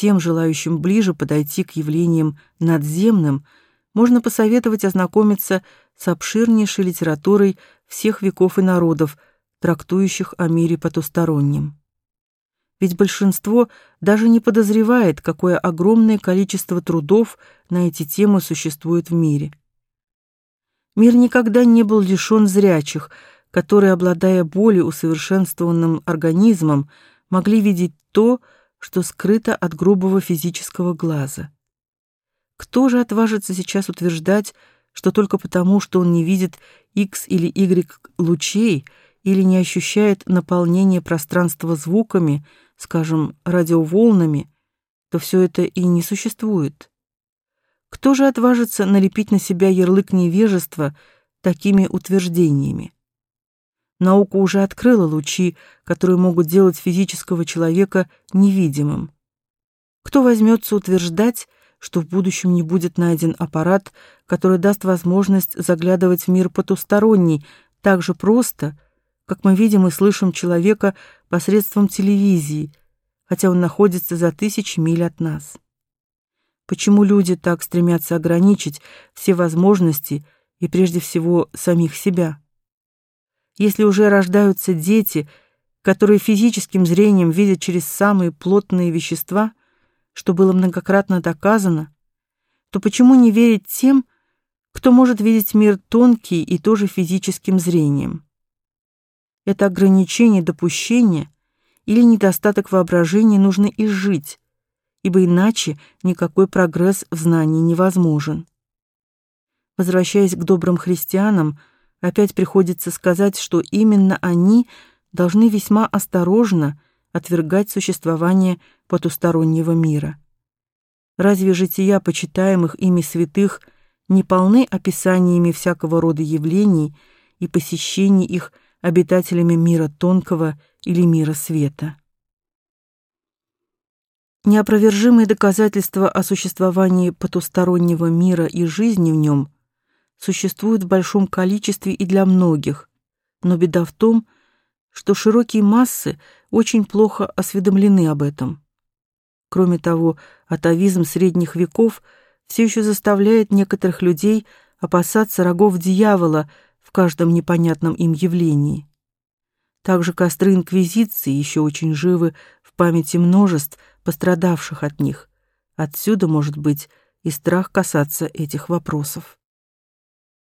Всем желающим ближе подойти к явлениям надземным можно посоветовать ознакомиться с обширнейшей литературой всех веков и народов, трактующих о мире потустороннем. Ведь большинство даже не подозревает, какое огромное количество трудов на эти темы существует в мире. Мир никогда не был лишен зрячих, которые, обладая более усовершенствованным организмом, могли видеть то, что скрыто от грубого физического глаза. Кто же отважится сейчас утверждать, что только потому, что он не видит X или Y лучей или не ощущает наполнение пространства звуками, скажем, радиоволнами, то все это и не существует? Кто же отважится налепить на себя ярлык невежества такими утверждениями? Наука уже открыла лучи, которые могут делать физического человека невидимым. Кто возьмется утверждать, что в будущем не будет найден аппарат, который даст возможность заглядывать в мир потусторонний так же просто, как мы видим и слышим человека посредством телевизии, хотя он находится за тысячи миль от нас? Почему люди так стремятся ограничить все возможности и прежде всего самих себя? Если уже рождаются дети, которые физическим зрением видят через самые плотные вещества, что было многократно доказано, то почему не верить тем, кто может видеть мир тонкий и тоже физическим зрением? Это ограничение допущения или недостаток воображения нужно изжить, ибо иначе никакой прогресс в знании невозможен. Возвращаясь к добрым христианам, опять приходится сказать, что именно они должны весьма осторожно отвергать существование потустороннего мира. Разве жития почитаемых ими святых не полны описаниями всякого рода явлений и посещений их обитателями мира тонкого или мира света? Неопровержимые доказательства о существовании потустороннего мира и жизни в нем – существует в большом количестве и для многих, но беда в том, что широкие массы очень плохо осведомлены об этом. Кроме того, атовизм средних веков все еще заставляет некоторых людей опасаться рогов дьявола в каждом непонятном им явлении. Также костры инквизиции еще очень живы в памяти множеств пострадавших от них. Отсюда, может быть, и страх касаться этих вопросов.